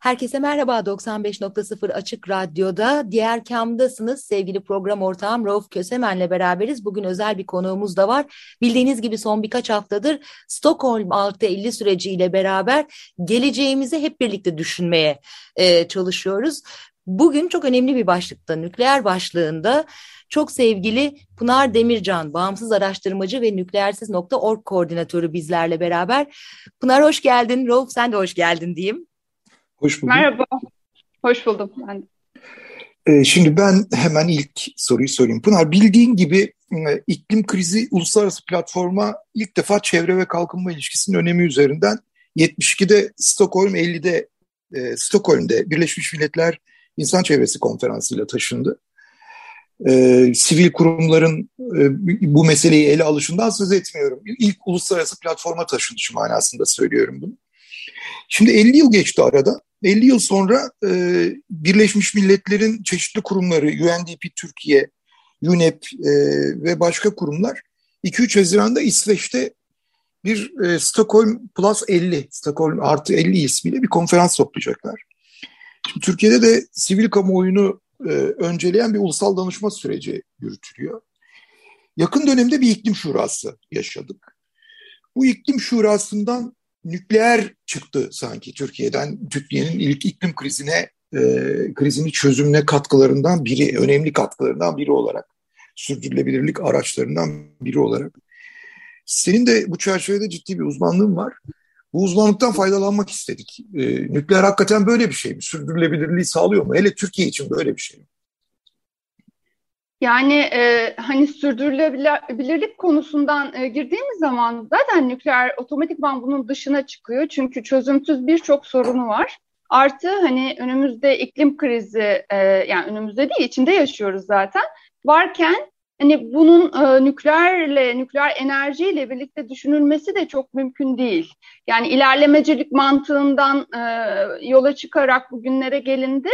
Herkese merhaba 95.0 Açık Radyo'da diğer kamdasınız sevgili program ortağım Rauf Kösemen'le beraberiz. Bugün özel bir konuğumuz da var. Bildiğiniz gibi son birkaç haftadır Stockholm 650 süreciyle beraber geleceğimizi hep birlikte düşünmeye e, çalışıyoruz. Bugün çok önemli bir başlıkta nükleer başlığında çok sevgili Pınar Demircan, bağımsız araştırmacı ve nükleersiz.org koordinatörü bizlerle beraber. Pınar hoş geldin, Rauf sen de hoş geldin diyeyim. Hoş bulduk. Merhaba. Hoş buldum ben. Ee, şimdi ben hemen ilk soruyu sorayım. Pınar bildiğin gibi e, iklim krizi uluslararası platforma ilk defa çevre ve kalkınma ilişkisinin önemi üzerinden 72'de Stockholm 50'de e, Stockholm'de Birleşmiş Milletler İnsan Çevresi Konferansı'yla taşındı. E, sivil kurumların e, bu meseleyi ele alışından söz etmiyorum. İlk uluslararası platforma taşınışı manasında söylüyorum bunu. Şimdi 50 yıl geçti arada. 50 yıl sonra e, Birleşmiş Milletler'in çeşitli kurumları, UNDP Türkiye, UNEP e, ve başka kurumlar 2-3 Haziran'da İsveç'te bir e, Stockholm Plus 50, Stockholm artı 50 ismiyle bir konferans toplayacaklar. Şimdi Türkiye'de de sivil kamuoyunu e, önceleyen bir ulusal danışma süreci yürütülüyor. Yakın dönemde bir iklim şurası yaşadık. Bu iklim şurasından nükleer çıktı sanki Türkiye'den. Türkiye'nin ilk iklim krizine, e, krizini çözümüne katkılarından biri, önemli katkılarından biri olarak, sürdürülebilirlik araçlarından biri olarak. Senin de bu çerçevede ciddi bir uzmanlığın var. Bu uzmanlıktan faydalanmak istedik. E, nükleer hakikaten böyle bir şey mi? Sürdürülebilirliği sağlıyor mu? Hele Türkiye için böyle bir şey mi? Yani e, hani sürdürülebilirlik konusundan e, girdiğimiz zaman zaten nükleer otomatikman bunun dışına çıkıyor. Çünkü çözümsüz birçok sorunu var. Artı hani önümüzde iklim krizi e, yani önümüzde değil içinde yaşıyoruz zaten. Varken hani bunun e, nükleerle, nükleer enerjiyle birlikte düşünülmesi de çok mümkün değil. Yani ilerlemecilik mantığından e, yola çıkarak bugünlere gelindi.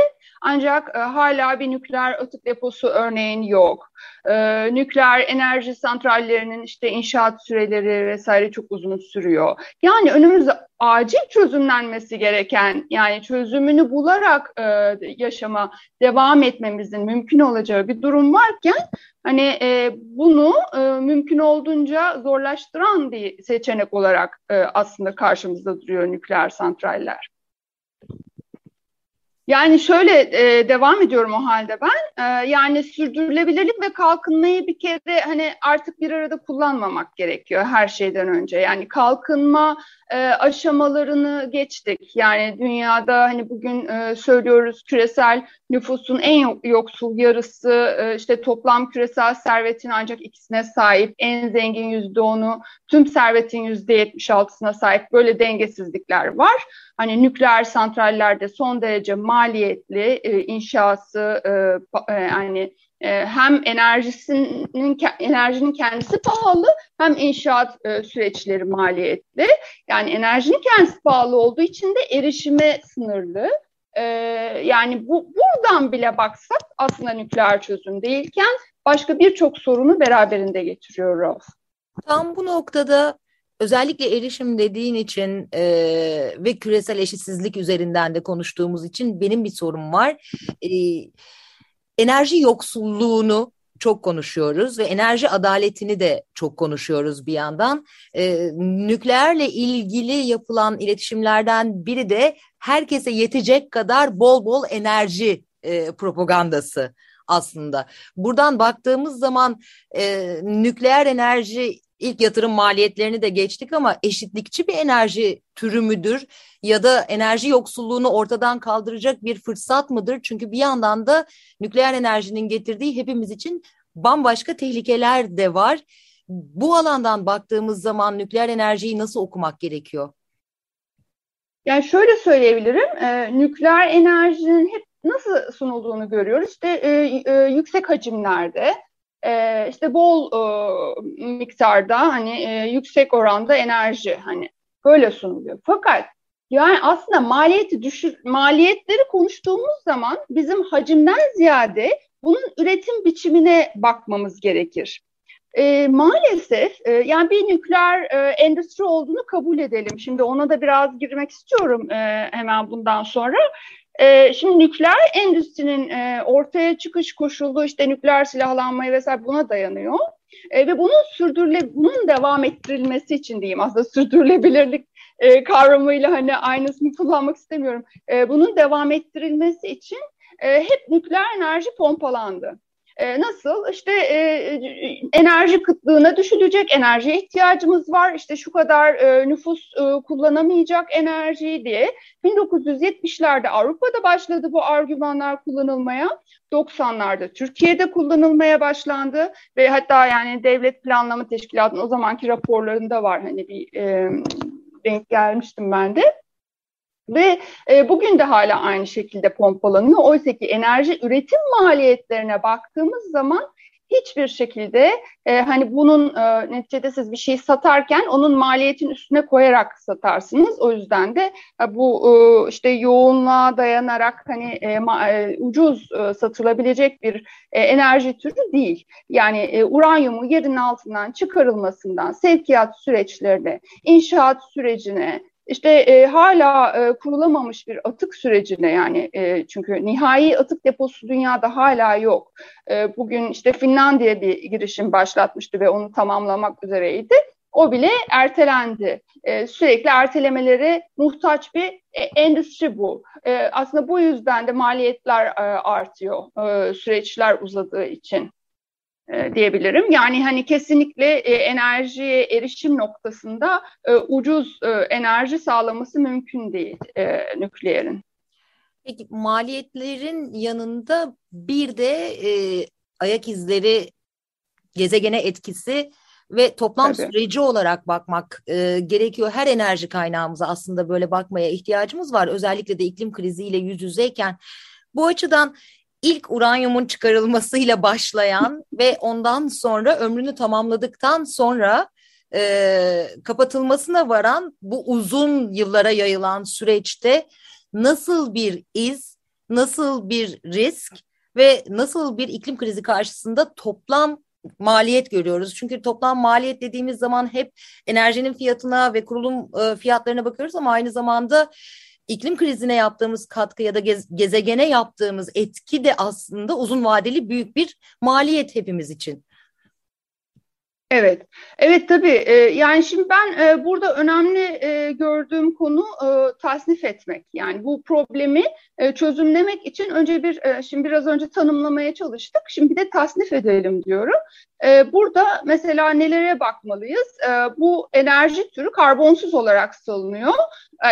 Ancak e, hala bir nükleer atık deposu örneğin yok. E, nükleer enerji santrallerinin işte inşaat süreleri vesaire çok uzun sürüyor. Yani önümüzde acil çözümlenmesi gereken yani çözümünü bularak e, yaşama devam etmemizin mümkün olacağı bir durum varken hani e, bunu e, mümkün olduğunca zorlaştıran bir seçenek olarak e, aslında karşımızda duruyor nükleer santraller. Yani şöyle e, devam ediyorum o halde ben. E, yani sürdürülebilirlik ve kalkınmayı bir kere hani artık bir arada kullanmamak gerekiyor her şeyden önce. Yani kalkınma e, aşamalarını geçtik. Yani dünyada hani bugün e, söylüyoruz küresel nüfusun en yoksul yarısı e, işte toplam küresel servetin ancak ikisine sahip. En zengin yüzde onu, tüm servetin yüzde yetmiş altısına sahip böyle dengesizlikler var. Hani nükleer santrallerde son derece maliyetli e, inşası e, e, yani e, hem enerjisinin enerjinin kendisi pahalı hem inşaat e, süreçleri maliyetli. Yani enerjinin kendisi pahalı olduğu için de erişime sınırlı. E, yani bu buradan bile baksak aslında nükleer çözüm değilken başka birçok sorunu beraberinde getiriyor Rauf. Tam bu noktada özellikle erişim dediğin için e, ve küresel eşitsizlik üzerinden de konuştuğumuz için benim bir sorum var. E, enerji yoksulluğunu çok konuşuyoruz ve enerji adaletini de çok konuşuyoruz bir yandan. E, nükleerle ilgili yapılan iletişimlerden biri de herkese yetecek kadar bol bol enerji e, propagandası aslında. Buradan baktığımız zaman e, nükleer enerji ilk yatırım maliyetlerini de geçtik ama eşitlikçi bir enerji türü müdür ya da enerji yoksulluğunu ortadan kaldıracak bir fırsat mıdır? Çünkü bir yandan da nükleer enerjinin getirdiği hepimiz için bambaşka tehlikeler de var. bu alandan baktığımız zaman nükleer enerjiyi nasıl okumak gerekiyor? Yani şöyle söyleyebilirim, e, nükleer enerjinin hep nasıl sunulduğunu görüyoruz. İşte e, e, yüksek hacimlerde, e, işte bol e, miktarda, hani e, yüksek oranda enerji hani böyle sunuluyor. Fakat yani aslında maliyeti düşür, maliyetleri konuştuğumuz zaman bizim hacimden ziyade bunun üretim biçimine bakmamız gerekir. E, maalesef e, yani bir nükleer e, endüstri olduğunu kabul edelim. Şimdi ona da biraz girmek istiyorum e, hemen bundan sonra. E, şimdi nükleer endüstrinin e, ortaya çıkış koşulu işte nükleer silahlanmayı vesaire buna dayanıyor. E, ve bunun sürdürüle bunun devam ettirilmesi için diyeyim aslında sürdürülebilirlik e, kavramıyla hani aynısını kullanmak istemiyorum. Bunun devam ettirilmesi için hep nükleer enerji pompalandı. E, nasıl? İşte e, enerji kıtlığına düşülecek enerjiye ihtiyacımız var. İşte şu kadar e, nüfus e, kullanamayacak enerjiyi diye 1970'lerde Avrupa'da başladı bu argümanlar kullanılmaya. 90'larda Türkiye'de kullanılmaya başlandı ve hatta yani Devlet Planlama Teşkilatı'nın o zamanki raporlarında var hani bir e, denk gelmiştim ben de. Ve e, bugün de hala aynı şekilde pompalanıyor. Oysa ki enerji üretim maliyetlerine baktığımız zaman hiçbir şekilde e, hani bunun e, neticede siz bir şeyi satarken onun maliyetin üstüne koyarak satarsınız. O yüzden de e, bu e, işte yoğunluğa dayanarak hani e, ma, e, ucuz e, satılabilecek bir e, enerji türü değil. Yani e, uranyumu yerin altından çıkarılmasından sevkiyat süreçlerine, inşaat sürecine, işte e, hala e, kurulamamış bir atık sürecine yani e, çünkü nihai atık deposu dünyada hala yok. E, bugün işte Finlandiya bir girişim başlatmıştı ve onu tamamlamak üzereydi. O bile ertelendi. E, sürekli ertelemeleri muhtaç bir e, endüstri bu. E, aslında bu yüzden de maliyetler e, artıyor e, süreçler uzadığı için e, diyebilirim. Yani hani kesinlikle e, enerjiye erişim noktasında e, ucuz e, enerji sağlaması mümkün değil e, nükleerin. Peki maliyetlerin yanında bir de e, ayak izleri, gezegene etkisi ve toplam Tabii. süreci olarak bakmak e, gerekiyor. Her enerji kaynağımıza aslında böyle bakmaya ihtiyacımız var. Özellikle de iklim kriziyle yüz yüzeyken. Bu açıdan ilk uranyumun çıkarılmasıyla başlayan ve ondan sonra ömrünü tamamladıktan sonra e, kapatılmasına varan bu uzun yıllara yayılan süreçte nasıl bir iz, nasıl bir risk ve nasıl bir iklim krizi karşısında toplam maliyet görüyoruz. Çünkü toplam maliyet dediğimiz zaman hep enerjinin fiyatına ve kurulum e, fiyatlarına bakıyoruz ama aynı zamanda iklim krizine yaptığımız katkı ya da gez, gezegene yaptığımız etki de aslında uzun vadeli büyük bir maliyet hepimiz için. Evet, evet tabii. Ee, yani şimdi ben e, burada önemli e, gördüğüm konu e, tasnif etmek. Yani bu problemi e, çözümlemek için önce bir, e, şimdi biraz önce tanımlamaya çalıştık. Şimdi bir de tasnif edelim diyorum. E, burada mesela nelere bakmalıyız? E, bu enerji türü karbonsuz olarak salınıyor,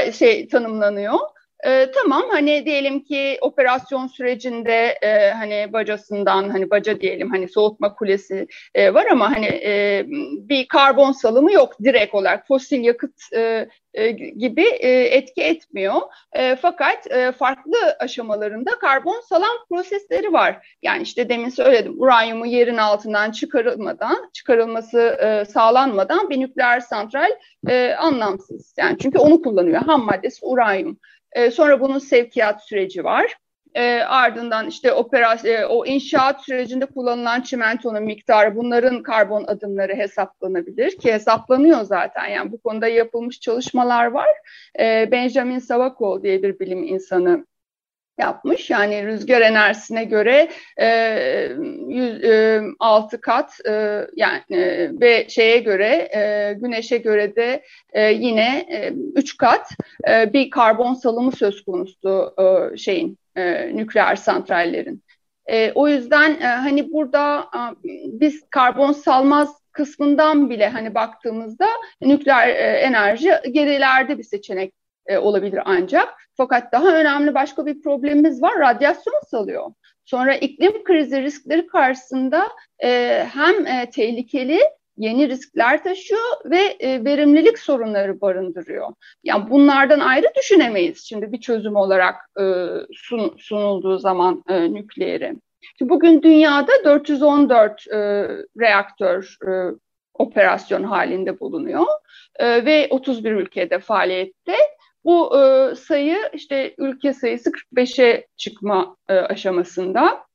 e, şey tanımlanıyor. E, tamam hani diyelim ki operasyon sürecinde e, hani bacasından hani baca diyelim hani soğutma kulesi e, var ama hani e, bir karbon salımı yok direkt olarak fosil yakıt e, e, gibi e, etki etmiyor. E, fakat farklı aşamalarında karbon salan prosesleri var. Yani işte demin söyledim uranyumu yerin altından çıkarılmadan, çıkarılması sağlanmadan bir nükleer santral anlamsız. Yani çünkü onu kullanıyor. Ham maddesi uranyum. E, sonra bunun sevkiyat süreci var. E, ardından işte operasyon, e, o inşaat sürecinde kullanılan çimentonun miktarı, bunların karbon adımları hesaplanabilir ki hesaplanıyor zaten. Yani bu konuda yapılmış çalışmalar var. E, Benjamin Savako diye bir bilim insanı yapmış. Yani rüzgar enerjisine göre e, 106 e, kat e, yani e, ve şeye göre e, güneşe göre de e, yine e, 3 kat e, bir karbon salımı söz konusu e, şeyin e, nükleer santrallerin. E, o yüzden e, hani burada e, biz karbon salmaz kısmından bile hani baktığımızda nükleer e, enerji gerilerde bir seçenek e, olabilir ancak. Fakat daha önemli başka bir problemimiz var. Radyasyon salıyor. Sonra iklim krizi riskleri karşısında e, hem e, tehlikeli yeni riskler taşıyor ve e, verimlilik sorunları barındırıyor. Yani bunlardan ayrı düşünemeyiz şimdi bir çözüm olarak e, sun, sunulduğu zaman e, nükleeri. Şimdi bugün dünyada 414 e, reaktör e, operasyon halinde bulunuyor e, ve 31 ülkede faaliyette. Bu e, sayı işte ülke sayısı 45'e çıkma e, aşamasında.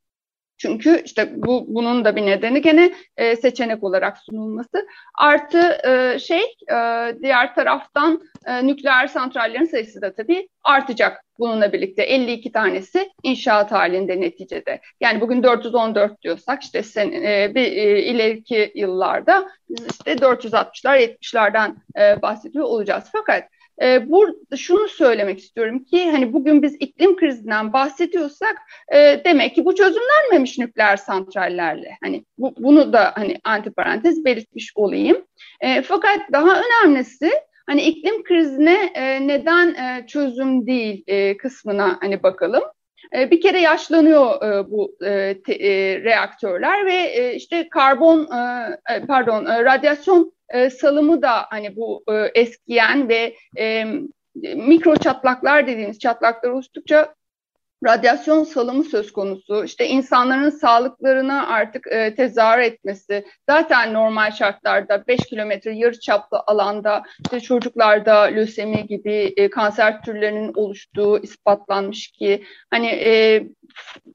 Çünkü işte bu bunun da bir nedeni gene e, seçenek olarak sunulması. Artı e, şey e, diğer taraftan e, nükleer santrallerin sayısı da tabii artacak bununla birlikte 52 tanesi inşaat halinde neticede. Yani bugün 414 diyorsak işte sen, e, bir e, ileriki yıllarda işte 460'lar 70'lerden e, bahsediyor olacağız. Fakat e, burada şunu söylemek istiyorum ki hani bugün biz iklim krizinden bahsediyorsak e, demek ki bu çözümlenmemiş nükleer santrallerle. Hani bu, bunu da hani antiparantez belirtmiş olayım. E, fakat daha önemlisi hani iklim krizine e, neden e, çözüm değil e, kısmına hani bakalım. E, bir kere yaşlanıyor e, bu e, reaktörler ve işte karbon pardon radyasyon e, salımı da hani bu e, eskiyen ve e, mikro çatlaklar dediğimiz çatlaklar oluştukça radyasyon salımı söz konusu. İşte insanların sağlıklarına artık e, tezahür etmesi. Zaten normal şartlarda 5 kilometre yarı çaplı alanda işte çocuklarda lösemi gibi e, kanser türlerinin oluştuğu ispatlanmış ki hani e,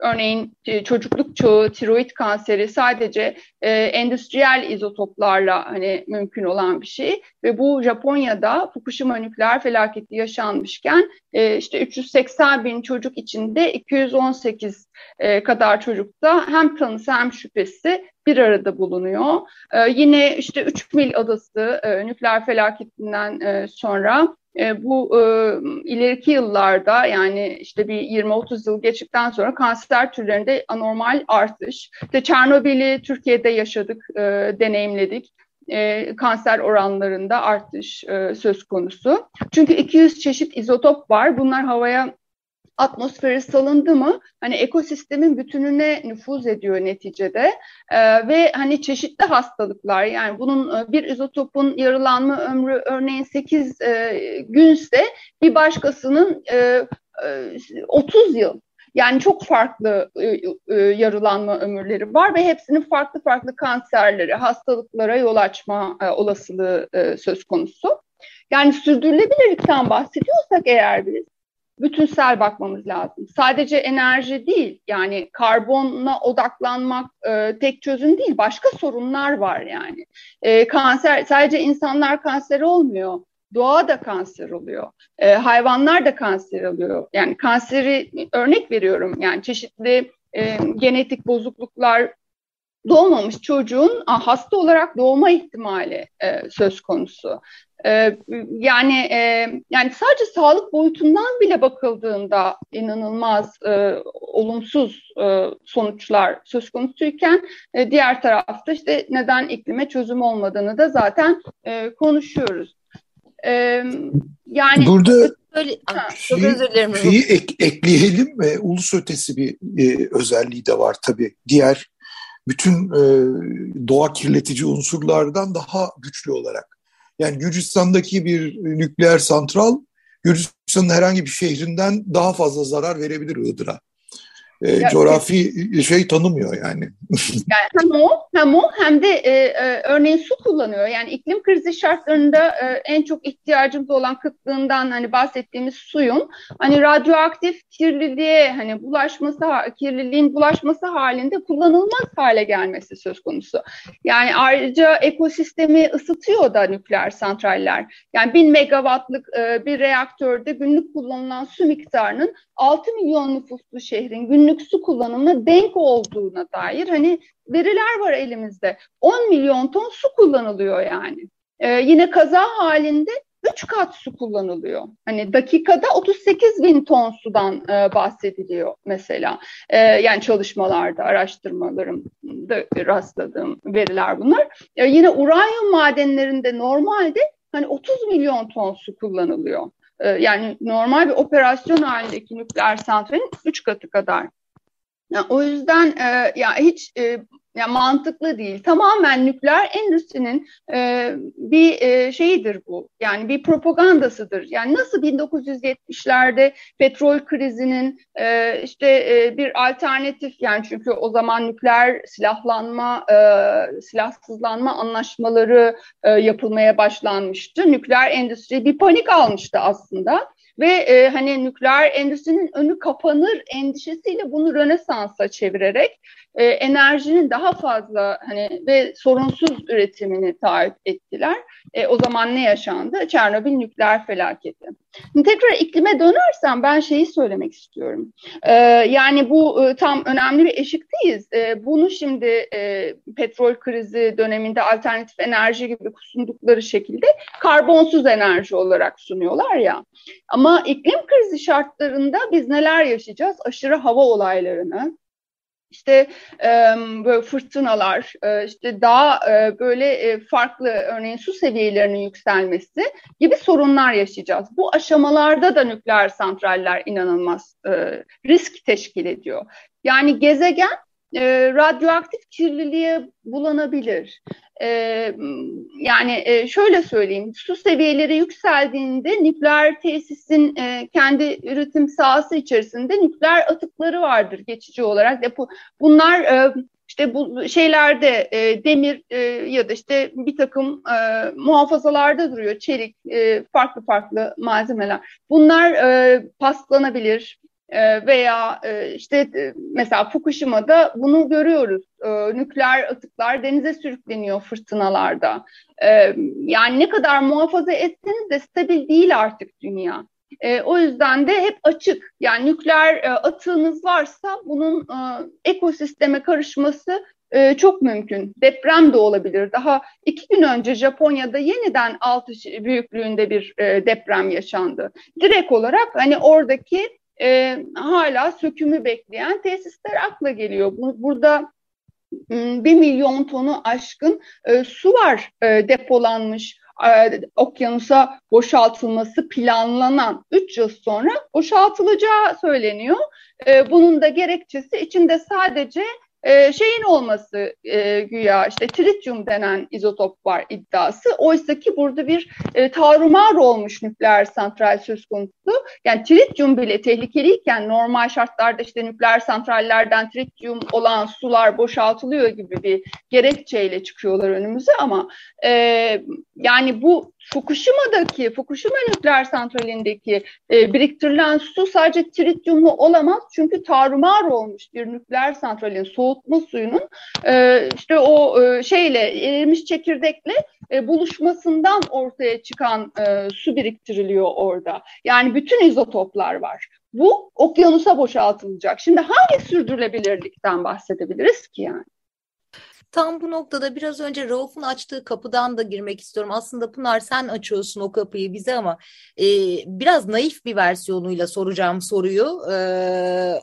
örneğin e, çocukluk çağı tiroid kanseri sadece e, endüstriyel izotoplarla hani mümkün olan bir şey. Ve bu Japonya'da Fukushima nükleer felaketi yaşanmışken e, işte 380 bin çocuk içinde 218 e, kadar çocukta hem tanısı hem şüphesi bir arada bulunuyor. E, yine işte 3 mil adası e, nükleer felaketinden e, sonra e, bu e, ileriki yıllarda yani işte bir 20-30 yıl geçtikten sonra kanser türlerinde anormal artış. İşte Çernobil'i Türkiye'de yaşadık, e, deneyimledik. E, kanser oranlarında artış e, söz konusu. Çünkü 200 çeşit izotop var. Bunlar havaya atmosfere salındı mı hani ekosistemin bütününe nüfuz ediyor neticede e, ve hani çeşitli hastalıklar yani bunun e, bir izotopun yarılanma ömrü örneğin 8 e, günse bir başkasının e, e, 30 yıl yani çok farklı e, e, yarılanma ömürleri var ve hepsinin farklı farklı kanserleri, hastalıklara yol açma e, olasılığı e, söz konusu. Yani sürdürülebilirlikten bahsediyorsak eğer biz bütünsel bakmamız lazım. Sadece enerji değil yani karbona odaklanmak e, tek çözüm değil başka sorunlar var yani. E, kanser sadece insanlar kanser olmuyor. Doğa da kanser oluyor. E, hayvanlar da kanser oluyor. Yani kanseri örnek veriyorum yani çeşitli e, genetik bozukluklar doğmamış çocuğun hasta olarak doğma ihtimali e, söz konusu. E, yani e, yani sadece sağlık boyutundan bile bakıldığında inanılmaz e, olumsuz e, sonuçlar söz konusuyken e, diğer tarafta işte neden iklime çözüm olmadığını da zaten e, konuşuyoruz. E, yani burada Öyle, çok şeyi, özür dilerim. Şeyi ek, ekleyelim ve ulus ötesi bir e, özelliği de var tabii. Diğer bütün e, doğa kirletici unsurlardan daha güçlü olarak. Yani Gürcistan'daki bir nükleer santral Gürcistan'ın herhangi bir şehrinden daha fazla zarar verebilir Iğdır'a e, coğrafi şey tanımıyor yani. yani hem o hem o hem de e, e, örneğin su kullanıyor. Yani iklim krizi şartlarında e, en çok ihtiyacımız olan kıtlığından hani bahsettiğimiz suyun hani radyoaktif kirliliğe hani bulaşması kirliliğin bulaşması halinde kullanılmaz hale gelmesi söz konusu. Yani ayrıca ekosistemi ısıtıyor da nükleer santraller. Yani bin megawattlık e, bir reaktörde günlük kullanılan su miktarının 6 milyon nüfuslu şehrin günlük su kullanımına denk olduğuna dair hani veriler var elimizde. 10 milyon ton su kullanılıyor yani. Ee, yine kaza halinde 3 kat su kullanılıyor. Hani dakikada 38 bin ton sudan e, bahsediliyor mesela. E, yani çalışmalarda, araştırmalarımda rastladığım veriler bunlar. E, yine uranyum madenlerinde normalde hani 30 milyon ton su kullanılıyor. E, yani normal bir operasyon halindeki nükleer santralin 3 katı kadar Yani o yüzden e, ya hiç e, yani mantıklı değil. Tamamen nükleer endüstrinin e, bir e, şeyidir bu. Yani bir propagandasıdır. Yani nasıl 1970'lerde petrol krizinin e, işte e, bir alternatif yani çünkü o zaman nükleer silahlanma, e, silahsızlanma anlaşmaları e, yapılmaya başlanmıştı. Nükleer endüstri bir panik almıştı aslında ve e, hani nükleer endüstrinin önü kapanır endişesiyle bunu Rönesans'a çevirerek e, enerjinin daha fazla hani ve sorunsuz üretimini taahhüt ettiler. E, o zaman ne yaşandı? Çernobil nükleer felaketi. Şimdi tekrar iklime dönersem ben şeyi söylemek istiyorum. E, yani bu e, tam önemli bir eşikteyiz. E, bunu şimdi e, petrol krizi döneminde alternatif enerji gibi sundukları şekilde karbonsuz enerji olarak sunuyorlar ya. Ama iklim krizi şartlarında biz neler yaşayacağız? Aşırı hava olaylarını, işte e, böyle fırtınalar, e, işte daha e, böyle e, farklı örneğin su seviyelerinin yükselmesi gibi sorunlar yaşayacağız. Bu aşamalarda da nükleer santraller inanılmaz e, risk teşkil ediyor. Yani gezegen e, radyoaktif kirliliğe bulanabilir. E, yani e, şöyle söyleyeyim, su seviyeleri yükseldiğinde nükleer tesisin e, kendi üretim sahası içerisinde nükleer atıkları vardır geçici olarak. Depo. Bunlar e, işte bu şeylerde e, demir e, ya da işte bir takım e, muhafazalarda duruyor. Çelik, e, farklı farklı malzemeler. Bunlar e, paslanabilir, veya e, işte e, mesela Fukushima'da bunu görüyoruz. Ee, nükleer atıklar denize sürükleniyor fırtınalarda. Ee, yani ne kadar muhafaza etseniz de stabil değil artık dünya. O yüzden de hep açık. Yani nükleer e, atığınız varsa bunun ekosisteme karışması çok mümkün. Deprem de olabilir. Daha iki gün önce Japonya'da yeniden altı büyüklüğünde bir deprem yaşandı. Direkt olarak hani oradaki e, hala sökümü bekleyen tesisler akla geliyor. Bu, burada bir milyon tonu aşkın e, su var e, depolanmış e, okyanusa boşaltılması planlanan 3 yıl sonra boşaltılacağı söyleniyor. E, bunun da gerekçesi içinde sadece e, şeyin olması e, güya işte trityum denen izotop var iddiası. Oysa ki burada bir e, tarumar olmuş nükleer santral söz konusu. Yani trityum bile tehlikeliyken normal şartlarda işte nükleer santrallerden trityum olan sular boşaltılıyor gibi bir gerekçeyle çıkıyorlar önümüze ama e, yani bu Fukushima'daki, Fukushima nükleer santralindeki e, biriktirilen su sadece trityumlu olamaz. Çünkü tarumar olmuş bir nükleer santralin soğutma suyunun e, işte o e, şeyle erimiş çekirdekle e, buluşmasından ortaya çıkan e, su biriktiriliyor orada. Yani bütün izotoplar var. Bu okyanusa boşaltılacak. Şimdi hangi sürdürülebilirlikten bahsedebiliriz ki yani? Tam bu noktada biraz önce Rauf'un açtığı kapıdan da girmek istiyorum. Aslında Pınar sen açıyorsun o kapıyı bize ama e, biraz naif bir versiyonuyla soracağım soruyu. E,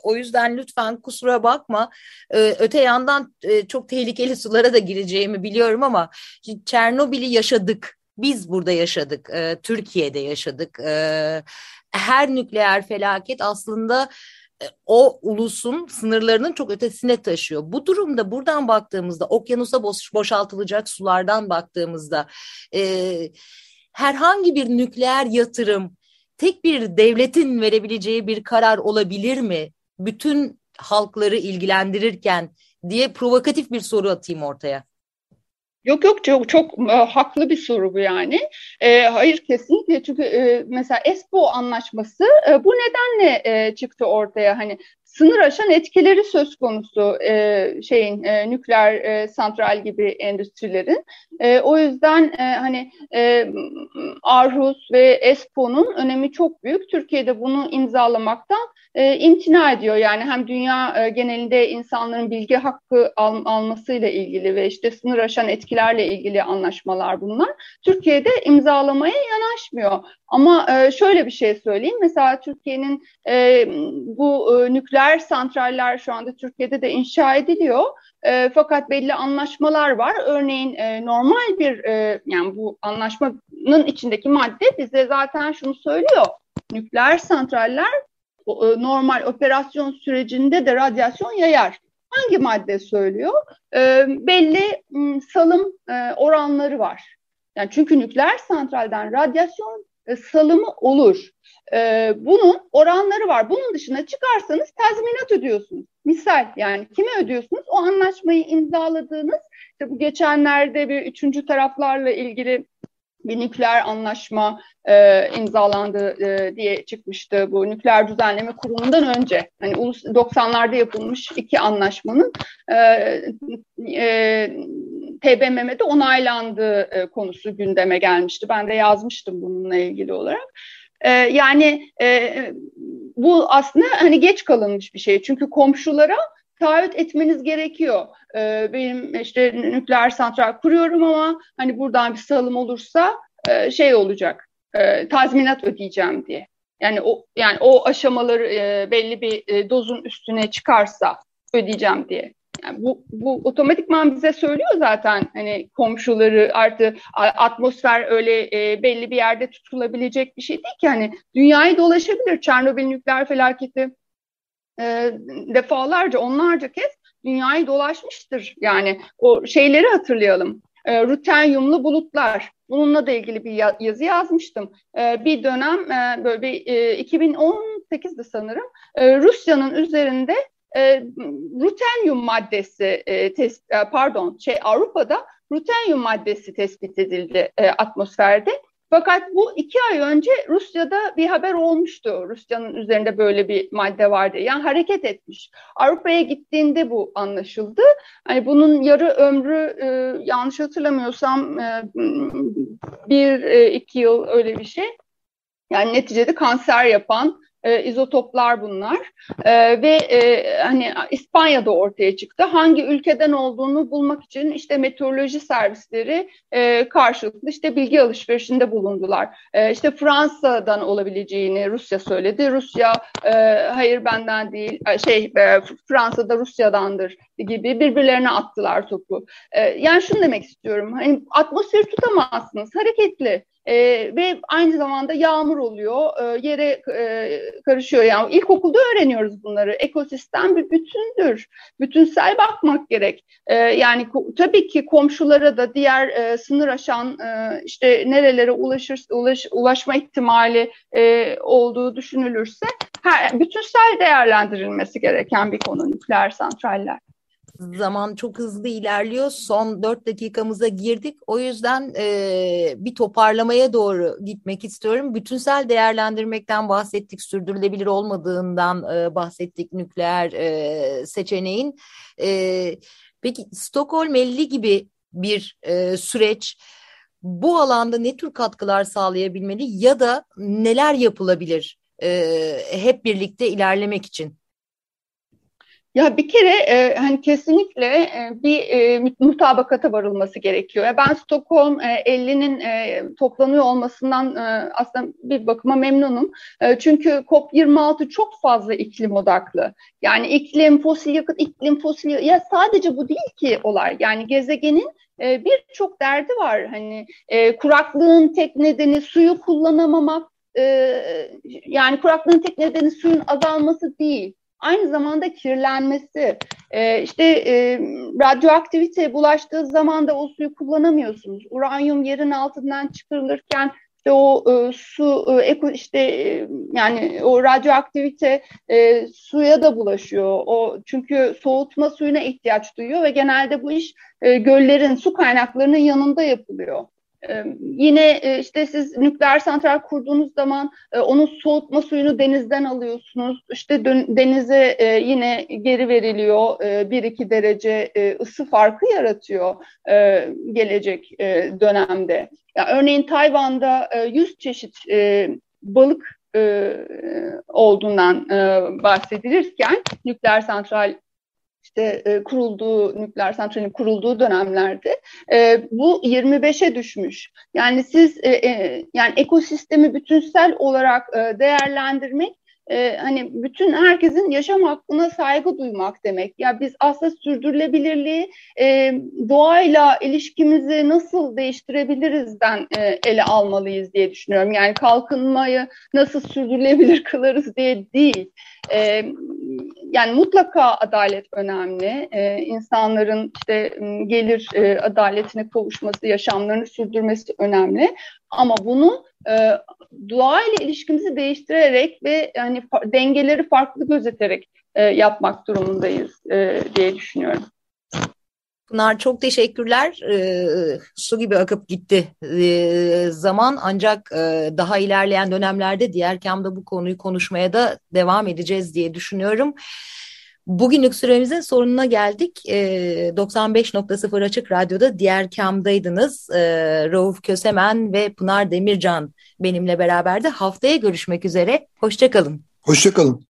o yüzden lütfen kusura bakma. E, öte yandan e, çok tehlikeli sulara da gireceğimi biliyorum ama Çernobil'i yaşadık. Biz burada yaşadık, e, Türkiye'de yaşadık. E, her nükleer felaket aslında o ulusun sınırlarının çok ötesine taşıyor. Bu durumda buradan baktığımızda okyanusa boş, boşaltılacak sulardan baktığımızda e, herhangi bir nükleer yatırım tek bir devletin verebileceği bir karar olabilir mi? Bütün halkları ilgilendirirken diye provokatif bir soru atayım ortaya. Yok yok çok çok e, haklı bir soru bu yani. E, hayır kesinlikle çünkü e, mesela ESPO anlaşması e, bu nedenle e, çıktı ortaya hani sınır aşan etkileri söz konusu e, şeyin e, nükleer e, santral gibi endüstrilerin. E, o yüzden e, hani e, Arhus ve ESPO'nun önemi çok büyük. Türkiye'de bunu imzalamaktan e, imtina ediyor. Yani hem dünya e, genelinde insanların bilgi hakkı al, almasıyla ilgili ve işte sınır aşan etkilerle ilgili anlaşmalar bunlar. Türkiye'de imzalamaya yanaşmıyor. Ama e, şöyle bir şey söyleyeyim. Mesela Türkiye'nin e, bu e, nükleer santraller şu anda Türkiye'de de inşa ediliyor. E, fakat belli anlaşmalar var. Örneğin e, normal bir e, yani bu anlaşmanın içindeki madde bize zaten şunu söylüyor. Nükleer santraller normal operasyon sürecinde de radyasyon yayar. Hangi madde söylüyor? E, belli salım e, oranları var. Yani çünkü nükleer santralden radyasyon e, salımı olur. E, bunun oranları var. Bunun dışına çıkarsanız tazminat ödüyorsunuz. Misal yani kime ödüyorsunuz? O anlaşmayı imzaladığınız, işte bu geçenlerde bir üçüncü taraflarla ilgili bir nükleer anlaşma e, imzalandı e, diye çıkmıştı bu nükleer düzenleme kurumundan önce. Hani 90'larda yapılmış iki anlaşmanın e, e, TBMM'de onaylandığı e, konusu gündeme gelmişti. Ben de yazmıştım bununla ilgili olarak. E, yani e, bu aslında hani geç kalınmış bir şey. Çünkü komşulara taahhüt etmeniz gerekiyor. Ee, benim işte nükleer santral kuruyorum ama hani buradan bir salım olursa e, şey olacak, e, tazminat ödeyeceğim diye. Yani o yani o aşamaları e, belli bir e, dozun üstüne çıkarsa ödeyeceğim diye. Bu, bu otomatikman bize söylüyor zaten hani komşuları artı atmosfer öyle e, belli bir yerde tutulabilecek bir şey değil ki hani dünyayı dolaşabilir. Çernobil nükleer felaketi e, defalarca onlarca kez dünyayı dolaşmıştır. Yani o şeyleri hatırlayalım. E, rutenyumlu bulutlar. Bununla da ilgili bir yazı yazmıştım. E, bir dönem e, böyle bir e, 2018'de sanırım e, Rusya'nın üzerinde e, rutenyum maddesi e, tes, e, pardon şey Avrupa'da rutenyum maddesi tespit edildi e, atmosferde fakat bu iki ay önce Rusya'da bir haber olmuştu. Rusya'nın üzerinde böyle bir madde vardı. Yani hareket etmiş. Avrupa'ya gittiğinde bu anlaşıldı. Hani bunun yarı ömrü e, yanlış hatırlamıyorsam e, bir e, iki yıl öyle bir şey. Yani neticede kanser yapan e, izotoplar bunlar e, ve e, hani İspanya'da ortaya çıktı. Hangi ülkeden olduğunu bulmak için işte meteoroloji servisleri e, karşılıklı işte bilgi alışverişinde bulundular. E, işte Fransa'dan olabileceğini Rusya söyledi. Rusya e, hayır benden değil e, şey e, Fransa'da Rusya'dandır gibi birbirlerine attılar topu. E, yani şunu demek istiyorum. Hani atmosferi tutamazsınız. Hareketli. E, ve aynı zamanda yağmur oluyor, e, yere e, karışıyor. Yani ilkokulda öğreniyoruz bunları. Ekosistem bir bütündür. Bütünsel bakmak gerek. E, yani tabii ki komşulara da diğer e, sınır aşan e, işte nerelere ulaşır ulaş, ulaşma ihtimali e, olduğu düşünülürse her, bütünsel değerlendirilmesi gereken bir konu nükleer santraller zaman çok hızlı ilerliyor. Son dört dakikamıza girdik. O yüzden e, bir toparlamaya doğru gitmek istiyorum. Bütünsel değerlendirmekten bahsettik. Sürdürülebilir olmadığından e, bahsettik nükleer e, seçeneğin. E, peki Stockholm 50 gibi bir e, süreç bu alanda ne tür katkılar sağlayabilmeli ya da neler yapılabilir e, hep birlikte ilerlemek için? Ya bir kere e, hani kesinlikle e, bir e, mutabakata varılması gerekiyor. Ya ben Stockholm e, 50'nin e, toplanıyor olmasından e, aslında bir bakıma memnunum. E, çünkü COP26 çok fazla iklim odaklı. Yani iklim, fosil yakıt, iklim, fosil ya sadece bu değil ki olay. Yani gezegenin e, birçok derdi var. Hani e, kuraklığın tek nedeni suyu kullanamamak. E, yani kuraklığın tek nedeni suyun azalması değil aynı zamanda kirlenmesi, e, işte e, radyoaktivite bulaştığı zaman da o suyu kullanamıyorsunuz. Uranyum yerin altından çıkarılırken işte o e, su e, eko işte e, yani o radyoaktivite e, suya da bulaşıyor. O çünkü soğutma suyuna ihtiyaç duyuyor ve genelde bu iş e, göllerin su kaynaklarının yanında yapılıyor. Yine e, işte siz nükleer santral kurduğunuz zaman e, onun soğutma suyunu denizden alıyorsunuz. İşte denize e, yine geri veriliyor. E, 1-2 derece ısı farkı yaratıyor gelecek dönemde. Yani örneğin Tayvan'da 100 çeşit balık olduğundan bahsedilirken nükleer santral işte e, kurulduğu nükleer santralin kurulduğu dönemlerde e, bu 25'e düşmüş. Yani siz e, e, yani ekosistemi bütünsel olarak e, değerlendirmek e, hani bütün herkesin yaşam hakkına saygı duymak demek. Ya biz aslında sürdürülebilirliği e, doğayla ilişkimizi nasıl değiştirebilirizden e, ele almalıyız diye düşünüyorum. Yani kalkınmayı nasıl sürdürülebilir kılarız diye değil. E, yani mutlaka adalet önemli. E, insanların işte gelir e, adaletine kavuşması, yaşamlarını sürdürmesi önemli. Ama bunu e, doğayla ilişkimizi değiştirerek ve yani dengeleri farklı gözeterek e, yapmak durumundayız e, diye düşünüyorum. Pınar çok teşekkürler. Ee, su gibi akıp gitti ee, zaman ancak e, daha ilerleyen dönemlerde diğer kamda bu konuyu konuşmaya da devam edeceğiz diye düşünüyorum. Bugünlük süremizin sonuna geldik. E, ee, 95.0 Açık Radyo'da diğer kamdaydınız. E, Rauf Kösemen ve Pınar Demircan benimle beraberdi. Haftaya görüşmek üzere. Hoşçakalın. Hoşçakalın.